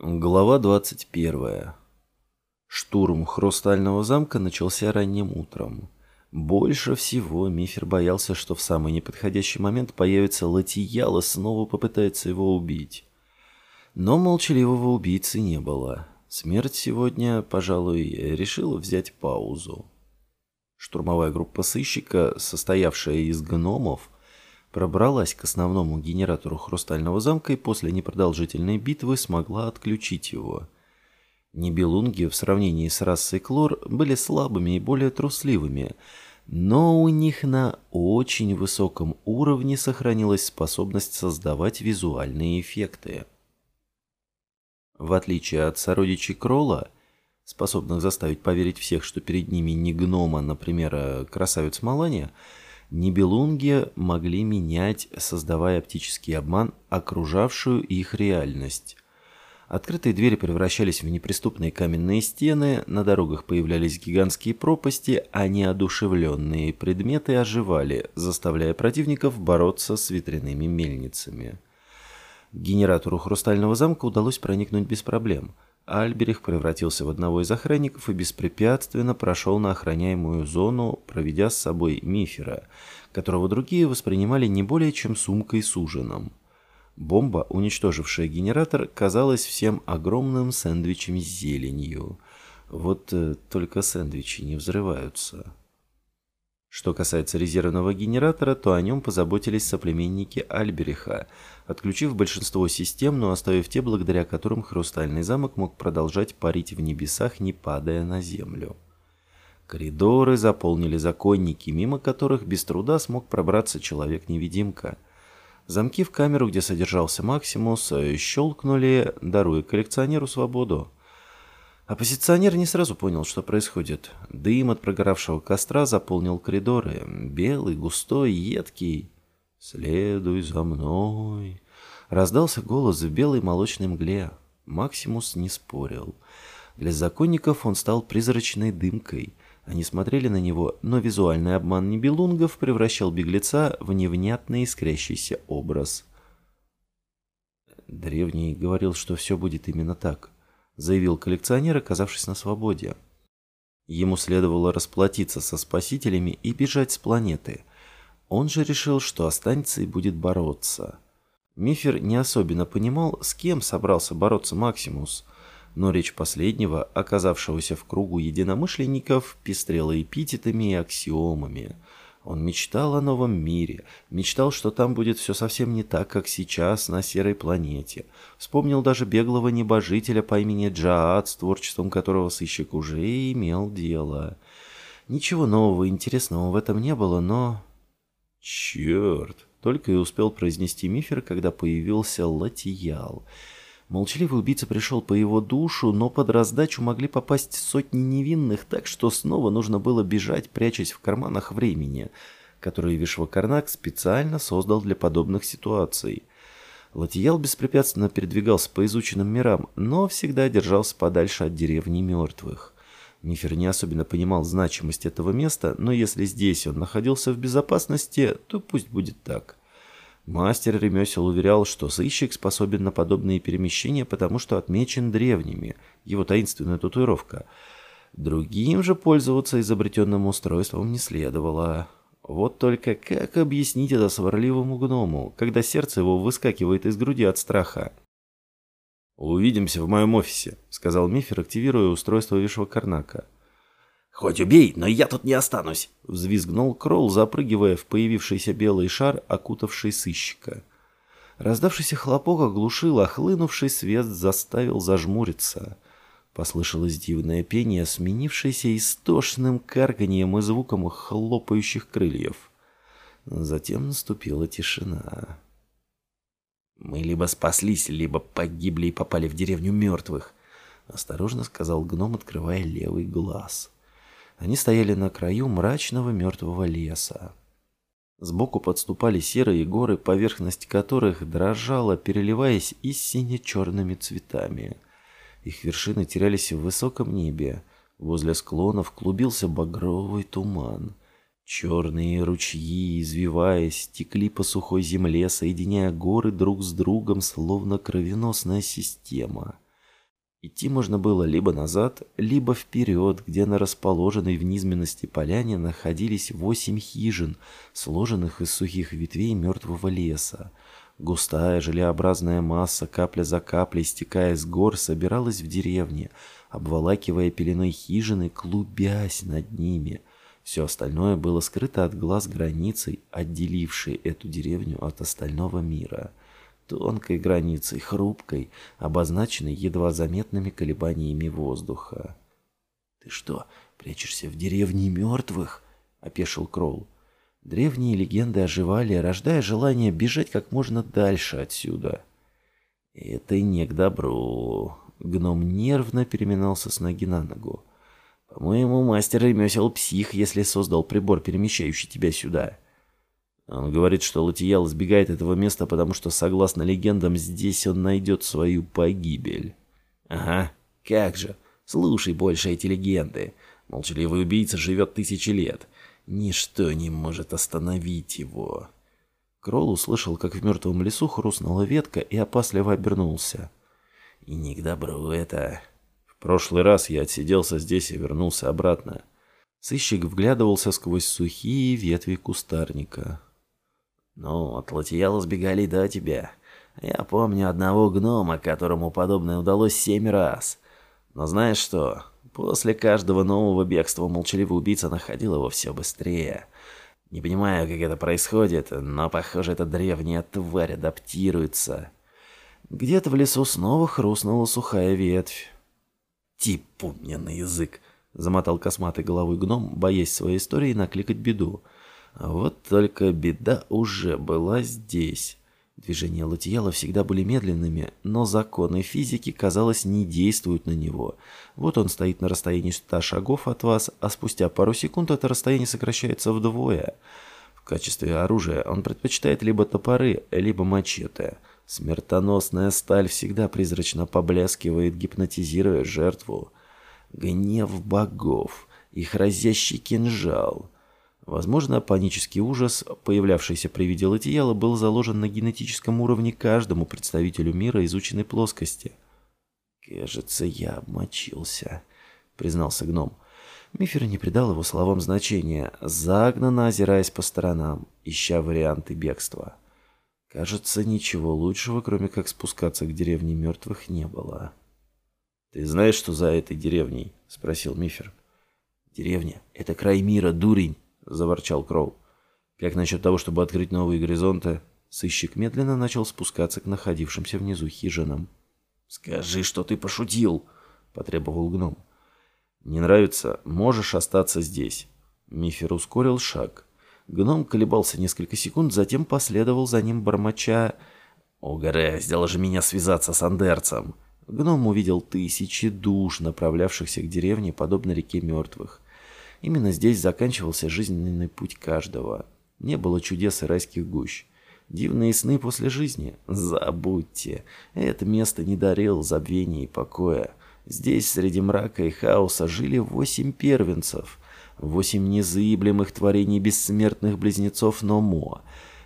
Глава 21. Штурм Хрустального замка начался ранним утром. Больше всего Мифер боялся, что в самый неподходящий момент появится Латиял и снова попытается его убить. Но молчаливого убийцы не было. Смерть сегодня, пожалуй, решила взять паузу. Штурмовая группа сыщика, состоявшая из гномов, пробралась к основному генератору Хрустального замка и после непродолжительной битвы смогла отключить его. Нибелунги в сравнении с расой Клор были слабыми и более трусливыми, но у них на очень высоком уровне сохранилась способность создавать визуальные эффекты. В отличие от сородичей Кролла, способных заставить поверить всех, что перед ними не гнома, например, а красавец Малания, Нибелунги могли менять, создавая оптический обман, окружавшую их реальность. Открытые двери превращались в неприступные каменные стены, на дорогах появлялись гигантские пропасти, а неодушевленные предметы оживали, заставляя противников бороться с ветряными мельницами. Генератору Хрустального замка удалось проникнуть без проблем – Альберих превратился в одного из охранников и беспрепятственно прошел на охраняемую зону, проведя с собой Мифера, которого другие воспринимали не более чем сумкой с ужином. Бомба, уничтожившая генератор, казалась всем огромным сэндвичем с зеленью. Вот э, только сэндвичи не взрываются. Что касается резервного генератора, то о нем позаботились соплеменники Альбериха, отключив большинство систем, но оставив те, благодаря которым Хрустальный замок мог продолжать парить в небесах, не падая на землю. Коридоры заполнили законники, мимо которых без труда смог пробраться человек-невидимка. Замки в камеру, где содержался Максимус, щелкнули, даруя коллекционеру свободу. Оппозиционер не сразу понял, что происходит. Дым от прогоравшего костра заполнил коридоры. Белый, густой, едкий. «Следуй за мной!» Раздался голос в белой молочной мгле. Максимус не спорил. Для законников он стал призрачной дымкой. Они смотрели на него, но визуальный обман Нибелунгов превращал беглеца в невнятный искрящийся образ. Древний говорил, что все будет именно так заявил коллекционер, оказавшись на свободе. Ему следовало расплатиться со спасителями и бежать с планеты. Он же решил, что останется и будет бороться. Мифер не особенно понимал, с кем собрался бороться Максимус, но речь последнего, оказавшегося в кругу единомышленников, пестрела эпитетами и аксиомами – он мечтал о новом мире, мечтал, что там будет все совсем не так, как сейчас на серой планете. Вспомнил даже беглого небожителя по имени Джаат, с творчеством которого сыщик уже имел дело. Ничего нового интересного в этом не было, но... Черт! Только и успел произнести Мифер, когда появился Латиял — Молчаливый убийца пришел по его душу, но под раздачу могли попасть сотни невинных, так что снова нужно было бежать, прячась в карманах времени, которые Вишвакарнак специально создал для подобных ситуаций. Латиял беспрепятственно передвигался по изученным мирам, но всегда держался подальше от деревни мертвых. Мифер не особенно понимал значимость этого места, но если здесь он находился в безопасности, то пусть будет так. Мастер ремесел уверял, что сыщик способен на подобные перемещения, потому что отмечен древними, его таинственная татуировка. Другим же пользоваться изобретенным устройством не следовало. Вот только как объяснить это сварливому гному, когда сердце его выскакивает из груди от страха? «Увидимся в моем офисе», — сказал Мифер, активируя устройство Вишва Карнака. «Хоть убей, но я тут не останусь!» — взвизгнул Кролл, запрыгивая в появившийся белый шар, окутавший сыщика. Раздавшийся хлопок оглушил, а хлынувший свет заставил зажмуриться. Послышалось дивное пение, сменившееся истошным карканьем и звуком хлопающих крыльев. Затем наступила тишина. «Мы либо спаслись, либо погибли и попали в деревню мертвых», — осторожно сказал гном, открывая левый глаз. — они стояли на краю мрачного мертвого леса. Сбоку подступали серые горы, поверхность которых дрожала, переливаясь и сине-черными цветами. Их вершины терялись в высоком небе. Возле склонов клубился багровый туман. Черные ручьи, извиваясь, текли по сухой земле, соединяя горы друг с другом, словно кровеносная система. Идти можно было либо назад, либо вперед, где на расположенной в низменности поляне находились восемь хижин, сложенных из сухих ветвей мертвого леса. Густая желеобразная масса, капля за каплей, стекая с гор, собиралась в деревне, обволакивая пеленой хижины, клубясь над ними. Все остальное было скрыто от глаз границей, отделившей эту деревню от остального мира — тонкой границей, хрупкой, обозначенной едва заметными колебаниями воздуха. «Ты что, прячешься в деревне мертвых?» — опешил Кроул. Древние легенды оживали, рождая желание бежать как можно дальше отсюда. «Это не к добру». Гном нервно переминался с ноги на ногу. «По-моему, мастер ремесел псих, если создал прибор, перемещающий тебя сюда». Он говорит, что Латиял избегает этого места, потому что, согласно легендам, здесь он найдет свою погибель. Ага, как же. Слушай больше эти легенды. Молчаливый убийца живет тысячи лет. Ничто не может остановить его. Кролл услышал, как в мертвом лесу хрустнула ветка и опасливо обернулся. И не к добру это. В прошлый раз я отсиделся здесь и вернулся обратно. Сыщик вглядывался сквозь сухие ветви кустарника. Ну, от Латияла сбегали до тебя. Я помню одного гнома, которому подобное удалось семь раз. Но знаешь что? После каждого нового бегства молчаливый убийца находил его все быстрее. Не понимаю, как это происходит, но, похоже, эта древняя тварь адаптируется. Где-то в лесу снова хрустнула сухая ветвь. «Типу мне на язык!» — замотал косматый головой гном, боясь своей истории накликать беду. Вот только беда уже была здесь. Движения Латияла всегда были медленными, но законы физики, казалось, не действуют на него. Вот он стоит на расстоянии 100 шагов от вас, а спустя пару секунд это расстояние сокращается вдвое. В качестве оружия он предпочитает либо топоры, либо мачете. Смертоносная сталь всегда призрачно поблескивает, гипнотизируя жертву. Гнев богов, их разящий кинжал — Возможно, панический ужас, появлявшийся при виде Латияла, был заложен на генетическом уровне каждому представителю мира изученной плоскости. «Кажется, я обмочился», — признался гном. Мифер не придал его словам значения, загнанно озираясь по сторонам, ища варианты бегства. Кажется, ничего лучшего, кроме как спускаться к деревне мертвых, не было. «Ты знаешь, что за этой деревней?» — спросил Мифер. «Деревня — это край мира, дурень!» — заворчал Кроу. «Как насчет того, чтобы открыть новые горизонты?» Сыщик медленно начал спускаться к находившимся внизу хижинам. «Скажи, что ты пошутил!» — потребовал гном. «Не нравится? Можешь остаться здесь». Мифер ускорил шаг. Гном колебался несколько секунд, затем последовал за ним бормоча... «Угораздило же меня связаться с андерцем!» Гном увидел тысячи душ, направлявшихся к деревне, подобно реке мертвых. Именно здесь заканчивался жизненный путь каждого. Не было чудес и райских гущ. Дивные сны после жизни? Забудьте. Это место не дарило забвения и покоя. Здесь, среди мрака и хаоса, жили восемь первенцев. Восемь незыблемых творений бессмертных близнецов Номо.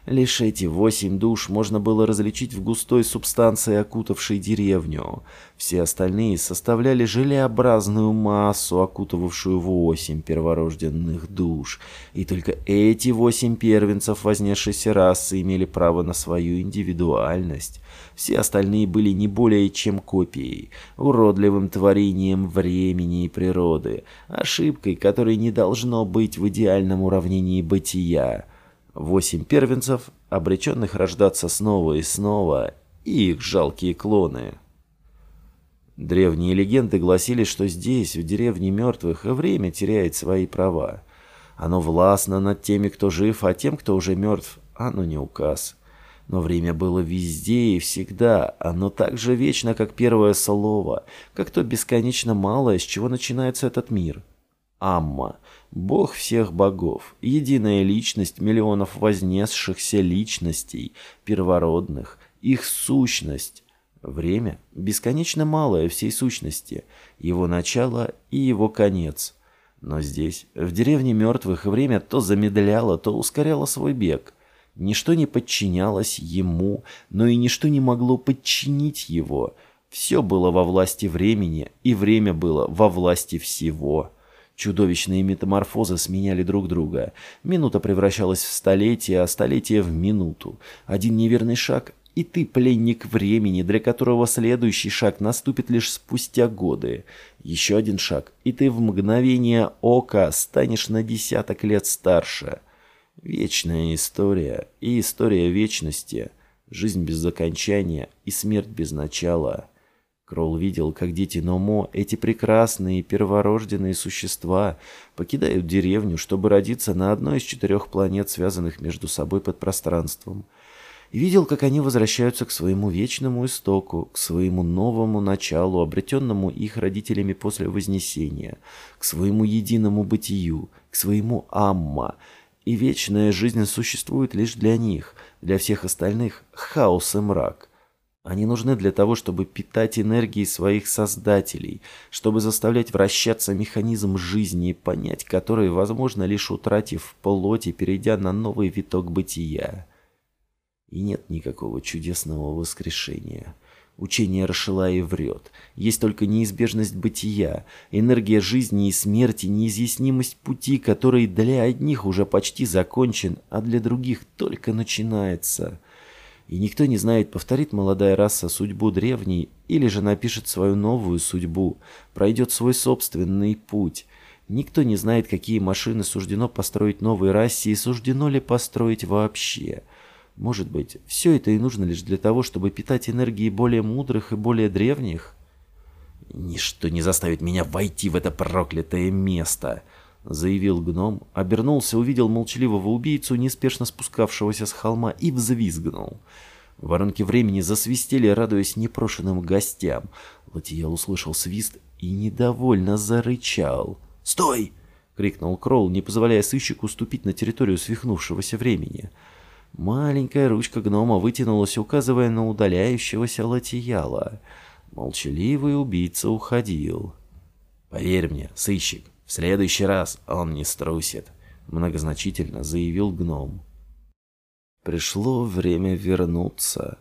Лишь эти восемь душ можно было различить в густой субстанции, окутавшей деревню. Все остальные составляли желеобразную массу, окутывавшую восемь перворожденных душ. И только эти восемь первенцев вознесшейся расы имели право на свою индивидуальность. Все остальные были не более чем копией, уродливым творением времени и природы, ошибкой, которой не должно быть в идеальном уравнении бытия. Восемь первенцев, обреченных рождаться снова и снова, и их жалкие клоны. Древние легенды гласили, что здесь, в деревне мертвых, время теряет свои права. Оно властно над теми, кто жив, а тем, кто уже мертв, оно не указ. Но время было везде и всегда, оно так же вечно, как первое слово, как то бесконечно малое, с чего начинается этот мир. Амма — Бог всех богов, единая личность миллионов вознесшихся личностей, первородных, их сущность. Время бесконечно малое всей сущности, его начало и его конец. Но здесь, в деревне мертвых, время то замедляло, то ускоряло свой бег. Ничто не подчинялось ему, но и ничто не могло подчинить его. Все было во власти времени, и время было во власти всего. Чудовищные метаморфозы сменяли друг друга. Минута превращалась в столетие, а столетие в минуту. Один неверный шаг, и ты пленник времени, для которого следующий шаг наступит лишь спустя годы. Еще один шаг, и ты в мгновение ока станешь на десяток лет старше. Вечная история и история вечности. Жизнь без окончания и смерть без начала. Кролл видел, как дети Номо, эти прекрасные перворожденные существа, покидают деревню, чтобы родиться на одной из четырех планет, связанных между собой под пространством – и видел, как они возвращаются к своему вечному истоку, к своему новому началу, обретенному их родителями после Вознесения, к своему единому бытию, к своему Амма. И вечная жизнь существует лишь для них, для всех остальных – хаос и мрак. Они нужны для того, чтобы питать энергией своих создателей, чтобы заставлять вращаться механизм жизни, понять который возможно лишь утратив плоть и перейдя на новый виток бытия. И нет никакого чудесного воскрешения. Учение Рашилаи врет. Есть только неизбежность бытия, энергия жизни и смерти, неизъяснимость пути, который для одних уже почти закончен, а для других только начинается. И никто не знает, повторит молодая раса судьбу древней или же напишет свою новую судьбу, пройдет свой собственный путь. Никто не знает, какие машины суждено построить новой расе и суждено ли построить вообще – может быть, все это и нужно лишь для того, чтобы питать энергией более мудрых и более древних? «Ничто не заставит меня войти в это проклятое место!» Заявил гном, обернулся, увидел молчаливого убийцу, неспешно спускавшегося с холма, и взвизгнул. Воронки времени засвистели, радуясь непрошенным гостям. Латиял услышал свист и недовольно зарычал. «Стой!» — крикнул Кролл, не позволяя сыщику ступить на территорию свихнувшегося времени. Маленькая ручка гнома вытянулась, указывая на удаляющегося Латияла. Молчаливый убийца уходил. «Поверь мне, сыщик, в следующий раз он не струсит», — многозначительно заявил гном. Пришло время вернуться.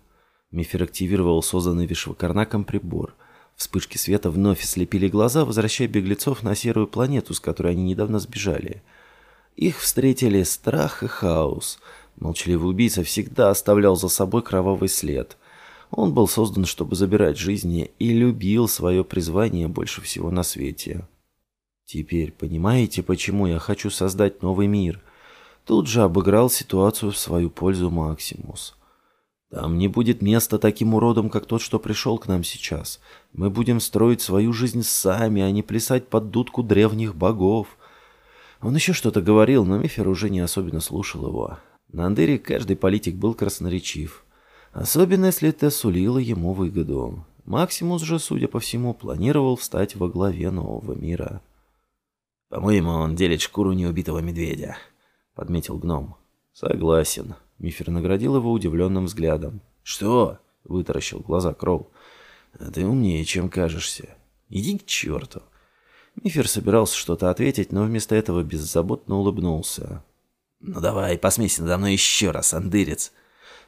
Мифер активировал созданный Вишвакарнаком прибор. Вспышки света вновь слепили глаза, возвращая беглецов на серую планету, с которой они недавно сбежали. Их встретили страх и хаос — Молчаливый убийца всегда оставлял за собой кровавый след. Он был создан, чтобы забирать жизни, и любил свое призвание больше всего на свете. Теперь понимаете, почему я хочу создать новый мир? Тут же обыграл ситуацию в свою пользу Максимус. Там не будет места таким уродам, как тот, что пришел к нам сейчас. Мы будем строить свою жизнь сами, а не плясать под дудку древних богов. Он еще что-то говорил, но Мифер уже не особенно слушал его. На Андере каждый политик был красноречив. Особенно, если это сулило ему выгоду. Максимус же, судя по всему, планировал встать во главе нового мира. «По-моему, он делит шкуру неубитого медведя», — подметил гном. «Согласен». Мифер наградил его удивленным взглядом. «Что?» — вытаращил глаза Кроу. «А ты умнее, чем кажешься. Иди к черту». Мифер собирался что-то ответить, но вместо этого беззаботно улыбнулся. «Ну давай, посмейся надо мной еще раз, андырец!»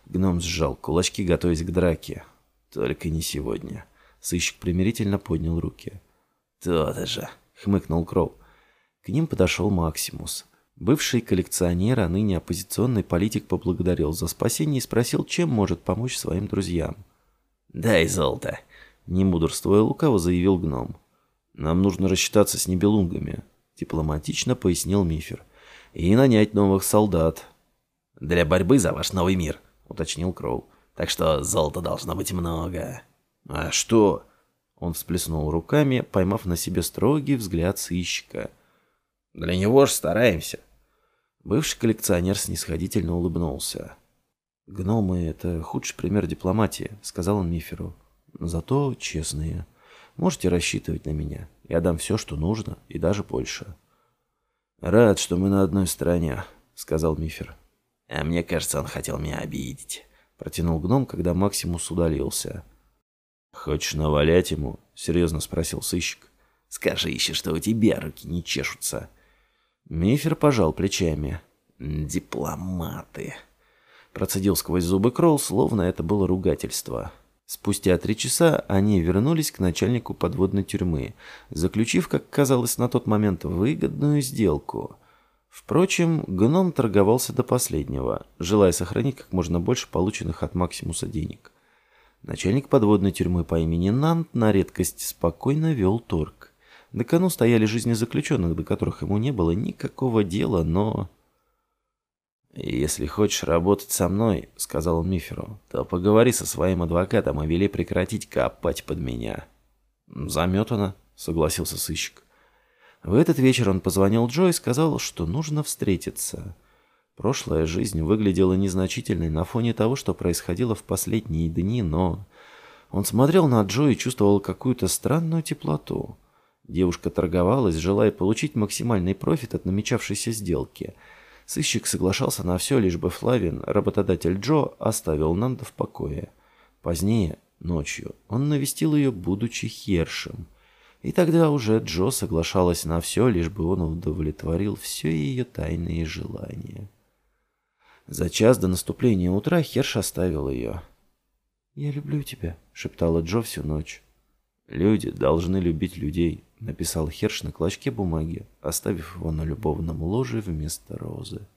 Гном сжал кулачки, готовясь к драке. «Только не сегодня». Сыщик примирительно поднял руки. «То-то же!» — хмыкнул Кроу. К ним подошел Максимус. Бывший коллекционер, а ныне оппозиционный политик поблагодарил за спасение и спросил, чем может помочь своим друзьям. «Дай золото!» — не мудрствуя лукаво заявил гном. «Нам нужно рассчитаться с небелунгами», — дипломатично пояснил Мифер и нанять новых солдат. «Для борьбы за ваш новый мир», — уточнил Кроу. «Так что золота должно быть много». «А что?» Он всплеснул руками, поймав на себе строгий взгляд сыщика. «Для него ж стараемся». Бывший коллекционер снисходительно улыбнулся. «Гномы — это худший пример дипломатии», — сказал он Миферу. «Зато честные. Можете рассчитывать на меня. Я дам все, что нужно, и даже больше». «Рад, что мы на одной стороне», — сказал Мифер. «А мне кажется, он хотел меня обидеть», — протянул гном, когда Максимус удалился. «Хочешь навалять ему?» — серьезно спросил сыщик. «Скажи еще, что у тебя руки не чешутся». Мифер пожал плечами. «Дипломаты», — процедил сквозь зубы Кролл, словно это было ругательство. Спустя три часа они вернулись к начальнику подводной тюрьмы, заключив, как казалось на тот момент, выгодную сделку. Впрочем, гном торговался до последнего, желая сохранить как можно больше полученных от Максимуса денег. Начальник подводной тюрьмы по имени Нант на редкость спокойно вел торг. На кону стояли жизни заключенных, до которых ему не было никакого дела, но... «Если хочешь работать со мной, — сказал он Миферу, — то поговори со своим адвокатом и вели прекратить копать под меня». «Заметано», — согласился сыщик. В этот вечер он позвонил Джо и сказал, что нужно встретиться. Прошлая жизнь выглядела незначительной на фоне того, что происходило в последние дни, но... Он смотрел на Джо и чувствовал какую-то странную теплоту. Девушка торговалась, желая получить максимальный профит от намечавшейся сделки — Сыщик соглашался на все, лишь бы Флавин, работодатель Джо, оставил Нанда в покое. Позднее, ночью, он навестил ее, будучи Хершем. И тогда уже Джо соглашалась на все, лишь бы он удовлетворил все ее тайные желания. За час до наступления утра Херш оставил ее. «Я люблю тебя», — шептала Джо всю ночь. «Люди должны любить людей», — написал Херш на клочке бумаги, оставив его на любовном ложе вместо розы.